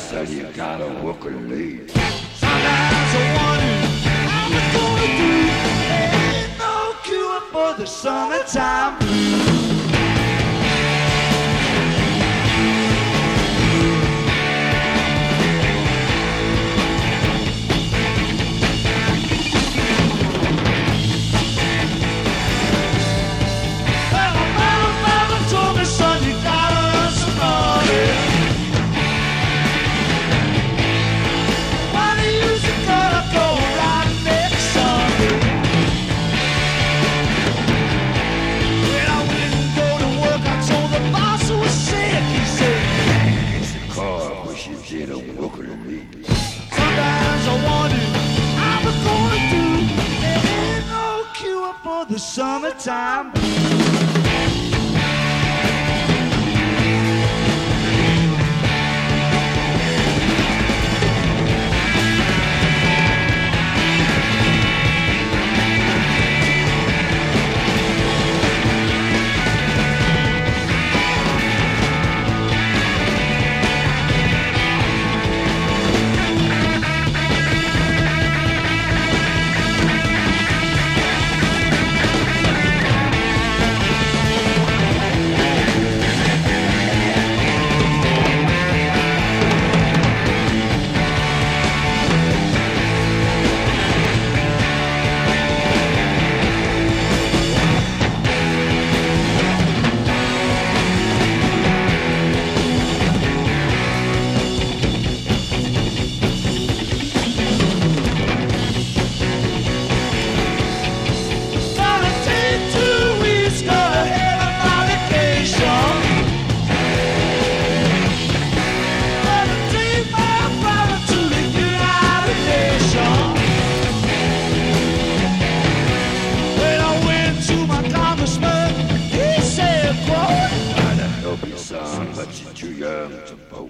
said you gotta hook and lead. Sometimes I wonder how it's gonna be. Ain't no cure for the summertime. She don't look at me. Sometimes I wonder how we're gonna do. There ain't no cure for the summertime. to boat.